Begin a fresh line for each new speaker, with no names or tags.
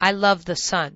I love the sun.